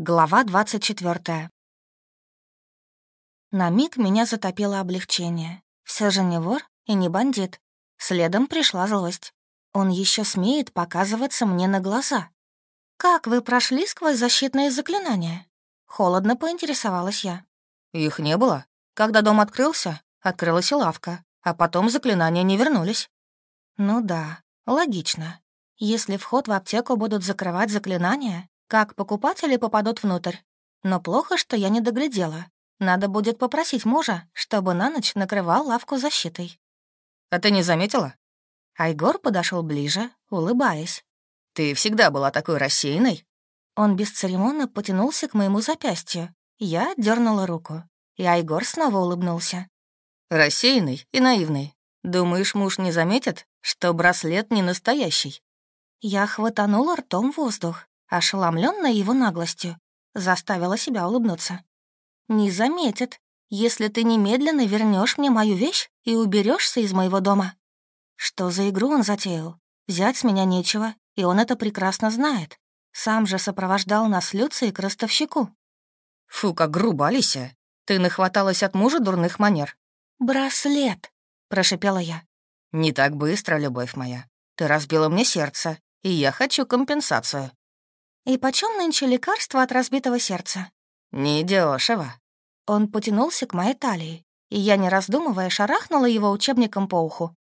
Глава 24. На миг меня затопило облегчение. Все же не вор и не бандит. Следом пришла злость. Он еще смеет показываться мне на глаза. «Как вы прошли сквозь защитные заклинания?» Холодно поинтересовалась я. «Их не было. Когда дом открылся, открылась и лавка, а потом заклинания не вернулись». «Ну да, логично. Если вход в аптеку будут закрывать заклинания, как покупатели попадут внутрь. Но плохо, что я не доглядела. Надо будет попросить мужа, чтобы на ночь накрывал лавку защитой». «А ты не заметила?» Айгор подошел ближе, улыбаясь. «Ты всегда была такой рассеянной?» Он бесцеремонно потянулся к моему запястью. Я дернула руку, и Айгор снова улыбнулся. «Рассеянный и наивный. Думаешь, муж не заметит, что браслет не настоящий?» Я хватанула ртом воздух ошеломленная его наглостью, заставила себя улыбнуться. «Не заметит, если ты немедленно вернешь мне мою вещь и уберешься из моего дома». Что за игру он затеял? Взять с меня нечего, и он это прекрасно знает. Сам же сопровождал нас Люции к ростовщику. «Фу, как грубо, Алисия! Ты нахваталась от мужа дурных манер». «Браслет!» — прошипела я. «Не так быстро, любовь моя. Ты разбила мне сердце, и я хочу компенсацию». «И почем нынче лекарство от разбитого сердца?» «Недешево». Он потянулся к моей талии, и я, не раздумывая, шарахнула его учебником по уху.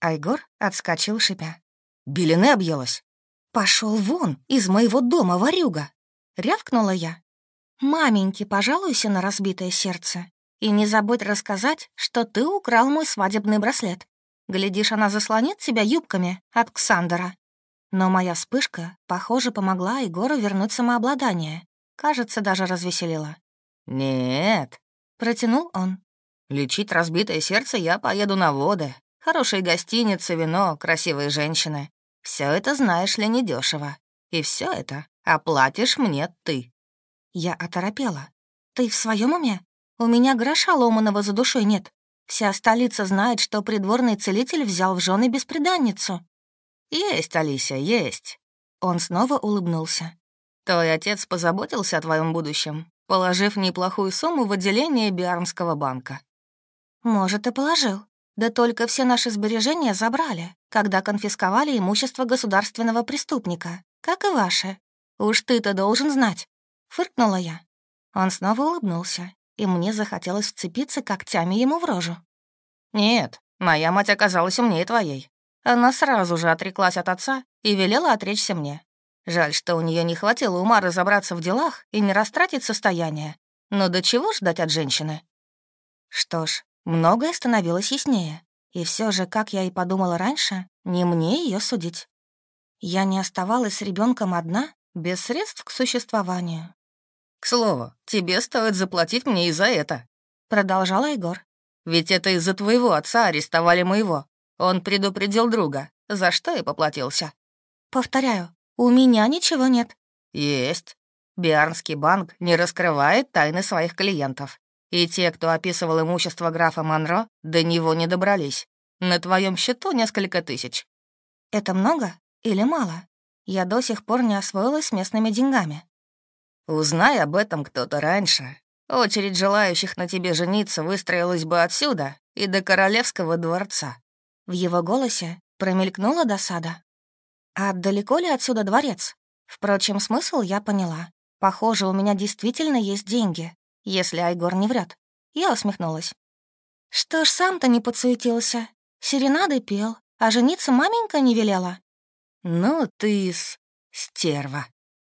Айгор отскочил, шипя. «Белины объелась». Пошел вон, из моего дома, ворюга!» — рявкнула я. Маменьки, пожалуйся на разбитое сердце и не забудь рассказать, что ты украл мой свадебный браслет. Глядишь, она заслонит себя юбками от Ксандера». Но моя вспышка, похоже, помогла Егору вернуть самообладание. Кажется, даже развеселила. «Нет», — протянул он. «Лечить разбитое сердце я поеду на воды. Хорошие гостиницы, вино, красивые женщины. Все это знаешь ли недешево. И все это оплатишь мне ты». Я оторопела. «Ты в своем уме? У меня гроша ломаного за душой нет. Вся столица знает, что придворный целитель взял в жены беспреданницу. «Есть, Алися, есть!» Он снова улыбнулся. «Твой отец позаботился о твоем будущем, положив неплохую сумму в отделение Биармского банка». «Может, и положил. Да только все наши сбережения забрали, когда конфисковали имущество государственного преступника, как и ваше. Уж ты-то должен знать!» — фыркнула я. Он снова улыбнулся, и мне захотелось вцепиться когтями ему в рожу. «Нет, моя мать оказалась умнее твоей. Э, Она сразу же отреклась от отца и велела отречься мне. Жаль, что у нее не хватило ума разобраться в делах и не растратить состояние. Но до чего ждать от женщины? Что ж, многое становилось яснее. И все же, как я и подумала раньше, не мне ее судить. Я не оставалась с ребенком одна, без средств к существованию. «К слову, тебе стоит заплатить мне и за это», — продолжала Егор. «Ведь это из-за твоего отца арестовали моего. Он предупредил друга, за что и поплатился. Повторяю, у меня ничего нет. Есть. Биарнский банк не раскрывает тайны своих клиентов. И те, кто описывал имущество графа Монро, до него не добрались. На твоем счету несколько тысяч. Это много или мало? Я до сих пор не освоилась с местными деньгами. Узнай об этом кто-то раньше. Очередь желающих на тебе жениться выстроилась бы отсюда и до королевского дворца. В его голосе промелькнула досада. «А далеко ли отсюда дворец?» Впрочем, смысл я поняла. Похоже, у меня действительно есть деньги, если Айгор не врет. Я усмехнулась. «Что ж сам-то не подсуетился? Серенады пел, а жениться маменька не велела?» «Ну ты с... стерва!»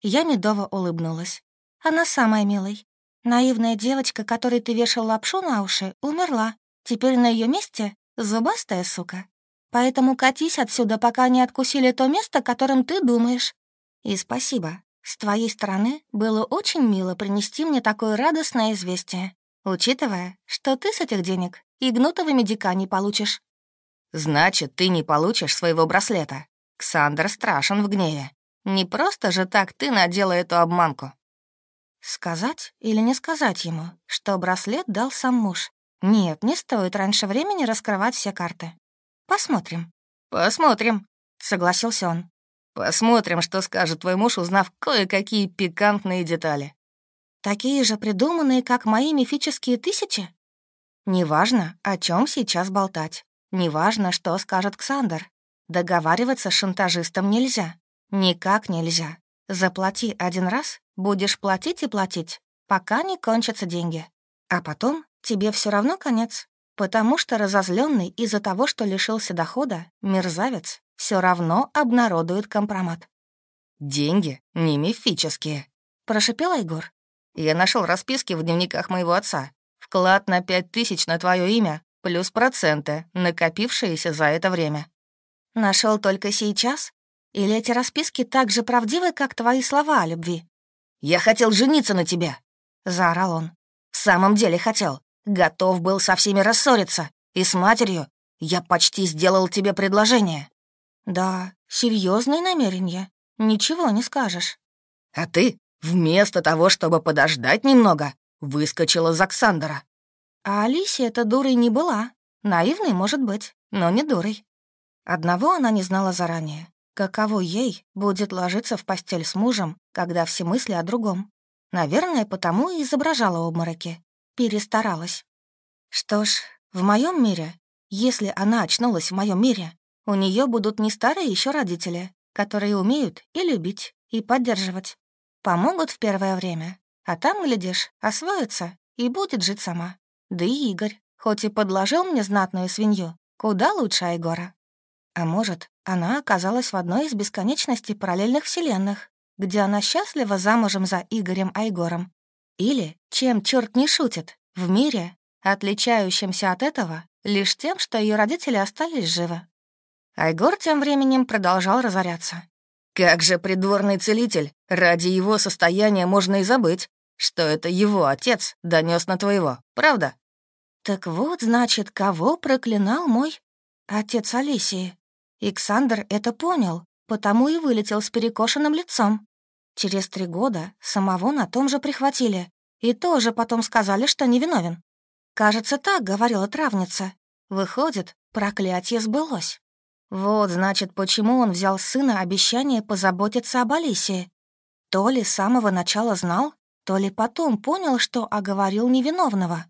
Я медово улыбнулась. «Она самая милой. Наивная девочка, которой ты вешал лапшу на уши, умерла. Теперь на ее месте Зубастая сука. Поэтому катись отсюда, пока не откусили то место, которым ты думаешь. И спасибо. С твоей стороны было очень мило принести мне такое радостное известие, учитывая, что ты с этих денег и гнутого медика не получишь. Значит, ты не получишь своего браслета. Ксандр страшен в гневе. Не просто же так ты надела эту обманку. Сказать или не сказать ему, что браслет дал сам муж, нет, не стоит раньше времени раскрывать все карты. Посмотрим. Посмотрим, согласился он. Посмотрим, что скажет твой муж, узнав кое-какие пикантные детали. Такие же придуманные, как мои мифические тысячи? Неважно, о чем сейчас болтать. Неважно, что скажет Ксандер. Договариваться с шантажистом нельзя. Никак нельзя. Заплати один раз, будешь платить и платить, пока не кончатся деньги. А потом тебе все равно конец, потому что разозленный из-за того, что лишился дохода, мерзавец все равно обнародует компромат. «Деньги не мифические», — прошипел Егор. «Я нашел расписки в дневниках моего отца. Вклад на пять тысяч на твое имя, плюс проценты, накопившиеся за это время». Нашел только сейчас? Или эти расписки так же правдивы, как твои слова о любви?» «Я хотел жениться на тебе!» — заорал он. «В самом деле хотел готов был со всеми рассориться. И с матерью я почти сделал тебе предложение». «Да, серьезные намерения. Ничего не скажешь». «А ты, вместо того, чтобы подождать немного, выскочила за Оксандра». «А Алисе эта дурой не была. Наивной, может быть, но не дурой». Одного она не знала заранее. Каково ей будет ложиться в постель с мужем, когда все мысли о другом? Наверное, потому и изображала обмороки, перестаралась. Что ж, в моем мире, если она очнулась в моем мире, у нее будут не старые еще родители, которые умеют и любить, и поддерживать. Помогут в первое время, а там, глядишь, освоится и будет жить сама. Да и Игорь, хоть и подложил мне знатную свинью, куда лучше Айгора. А может, она оказалась в одной из бесконечности параллельных вселенных, где она счастлива замужем за Игорем Айгором, или чем черт не шутит в мире, отличающемся от этого лишь тем, что ее родители остались живы. Айгор тем временем продолжал разоряться. «Как же придворный целитель, ради его состояния можно и забыть, что это его отец донес на твоего, правда?» «Так вот, значит, кого проклинал мой отец Алисии?» Александр это понял, потому и вылетел с перекошенным лицом. Через три года самого на том же прихватили и тоже потом сказали, что невиновен. Кажется, так говорила травница. Выходит, проклятие сбылось. Вот, значит, почему он взял сына обещание позаботиться об Алисе. То ли с самого начала знал, то ли потом понял, что оговорил невиновного.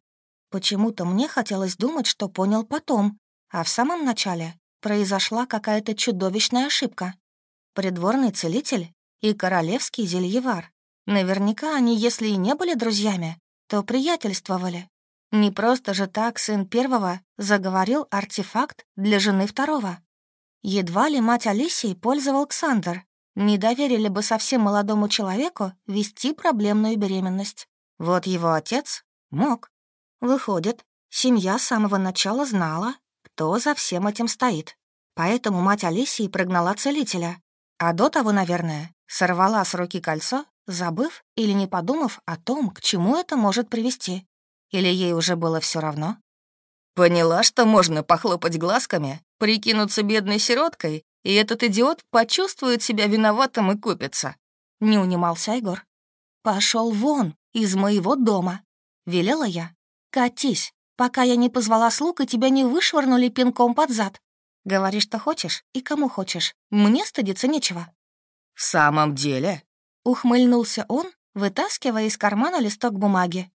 Почему-то мне хотелось думать, что понял потом, а в самом начале произошла какая-то чудовищная ошибка. Придворный целитель и королевский зельевар. Наверняка они, если и не были друзьями, то приятельствовали. Не просто же так сын первого заговорил артефакт для жены второго. Едва ли мать Алисии пользовал Ксандр, не доверили бы совсем молодому человеку вести проблемную беременность. Вот его отец мог. Выходит, семья с самого начала знала, кто за всем этим стоит. Поэтому мать Алисии прогнала целителя, а до того, наверное, сорвала с руки кольцо, забыв или не подумав о том, к чему это может привести. Или ей уже было все равно? Поняла, что можно похлопать глазками, прикинуться бедной сироткой, и этот идиот почувствует себя виноватым и купится. Не унимался Егор. Пошел вон, из моего дома!» — велела я. «Катись, пока я не позвала слуг и тебя не вышвырнули пинком под зад!» Говори, что хочешь и кому хочешь. Мне стыдиться нечего». «В самом деле?» — ухмыльнулся он, вытаскивая из кармана листок бумаги.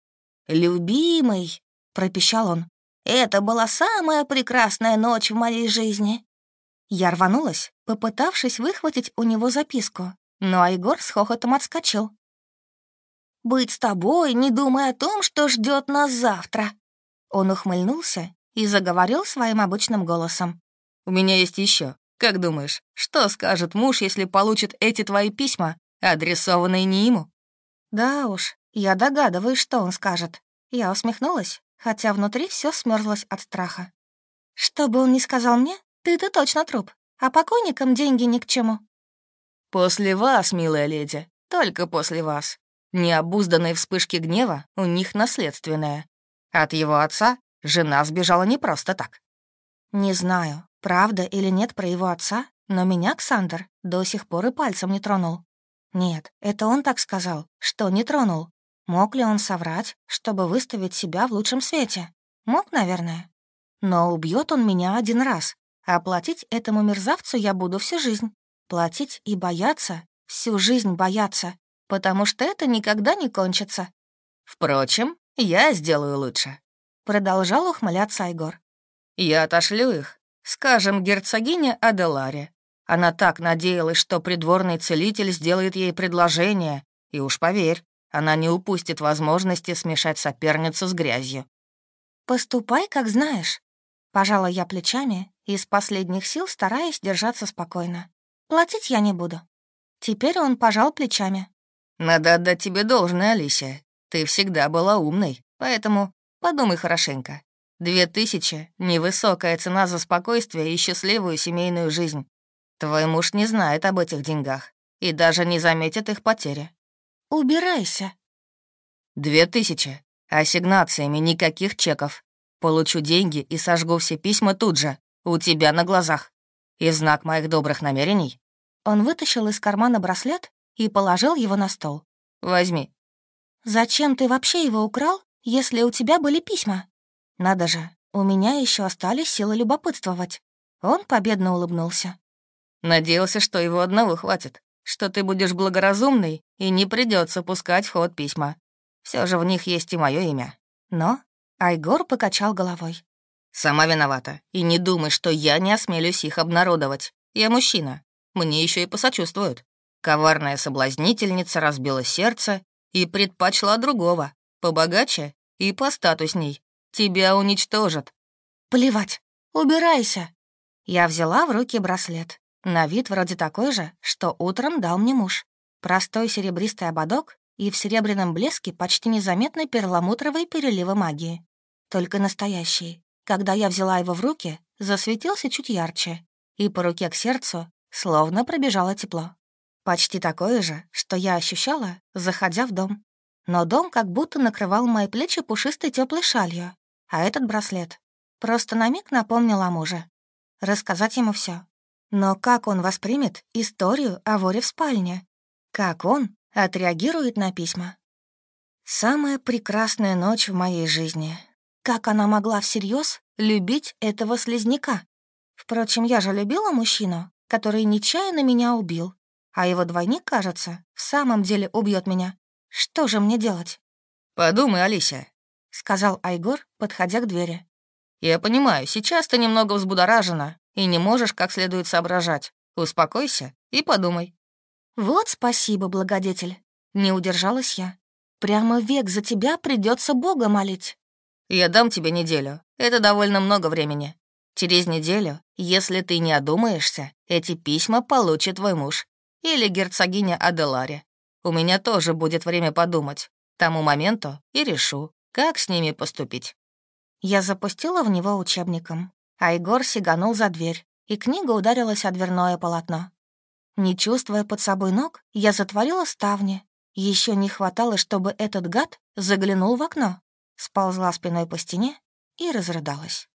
«Любимый!» — пропищал он. «Это была самая прекрасная ночь в моей жизни!» Я рванулась, попытавшись выхватить у него записку, но Айгор с хохотом отскочил. «Быть с тобой, не думая о том, что ждет нас завтра!» Он ухмыльнулся и заговорил своим обычным голосом. У меня есть еще. Как думаешь, что скажет муж, если получит эти твои письма, адресованные не ему?» «Да уж, я догадываюсь, что он скажет». Я усмехнулась, хотя внутри все смерзлось от страха. «Что бы он ни сказал мне, ты-то точно труп, а покойникам деньги ни к чему». «После вас, милая леди, только после вас. Необузданные вспышки гнева у них наследственные. От его отца жена сбежала не просто так». «Не знаю, Правда или нет про его отца, но меня Ксандр до сих пор и пальцем не тронул. Нет, это он так сказал, что не тронул. Мог ли он соврать, чтобы выставить себя в лучшем свете? Мог, наверное. Но убьет он меня один раз, а платить этому мерзавцу я буду всю жизнь. Платить и бояться, всю жизнь бояться, потому что это никогда не кончится. Впрочем, я сделаю лучше. Продолжал ухмыляться Айгор. Я отошлю их, Скажем, герцогине Аделаре. Она так надеялась, что придворный целитель сделает ей предложение, и уж поверь, она не упустит возможности смешать соперницу с грязью. «Поступай, как знаешь», — пожала я плечами, из последних сил стараясь держаться спокойно. «Платить я не буду». Теперь он пожал плечами. «Надо отдать тебе должное, Алисия. Ты всегда была умной, поэтому подумай хорошенько. Две тысячи — невысокая цена за спокойствие и счастливую семейную жизнь. Твой муж не знает об этих деньгах и даже не заметит их потери. Убирайся. Две тысячи. Ассигнациями никаких чеков. Получу деньги и сожгу все письма тут же, у тебя на глазах. И в знак моих добрых намерений. Он вытащил из кармана браслет и положил его на стол. Возьми. Зачем ты вообще его украл, если у тебя были письма? Надо же, у меня еще остались силы любопытствовать. Он победно улыбнулся. Надеялся, что его одного хватит, что ты будешь благоразумный и не придется пускать в ход письма. Все же в них есть и мое имя. Но Айгор покачал головой. «Сама виновата. И не думай, что я не осмелюсь их обнародовать. Я мужчина. Мне еще и посочувствуют. Коварная соблазнительница разбила сердце и предпочла другого, побогаче и по статусней тебя уничтожат». «Плевать, убирайся». Я взяла в руки браслет. На вид вроде такой же, что утром дал мне муж. Простой серебристый ободок и в серебряном блеске почти незаметны перламутровые переливы магии. Только настоящий. Когда я взяла его в руки, засветился чуть ярче, и по руке к сердцу словно пробежало тепло. Почти такое же, что я ощущала, заходя в дом но дом как будто накрывал мои плечи пушистой теплой шалью, а этот браслет просто на миг напомнил о муже. Рассказать ему все. Но как он воспримет историю о воре в спальне? Как он отреагирует на письма? Самая прекрасная ночь в моей жизни. Как она могла всерьез любить этого слезняка? Впрочем, я же любила мужчину, который нечаянно меня убил, а его двойник, кажется, в самом деле убьет меня. Что же мне делать?» «Подумай, Алися», — сказал Айгор, подходя к двери. «Я понимаю, сейчас ты немного взбудоражена и не можешь как следует соображать. Успокойся и подумай». «Вот спасибо, благодетель», — не удержалась я. «Прямо век за тебя придется Бога молить». «Я дам тебе неделю. Это довольно много времени. Через неделю, если ты не одумаешься, эти письма получит твой муж или герцогиня Аделари. У меня тоже будет время подумать. Тому моменту и решу, как с ними поступить». Я запустила в него учебником, а Егор сиганул за дверь, и книга ударилась о дверное полотно. Не чувствуя под собой ног, я затворила ставни. Еще не хватало, чтобы этот гад заглянул в окно. Сползла спиной по стене и разрыдалась.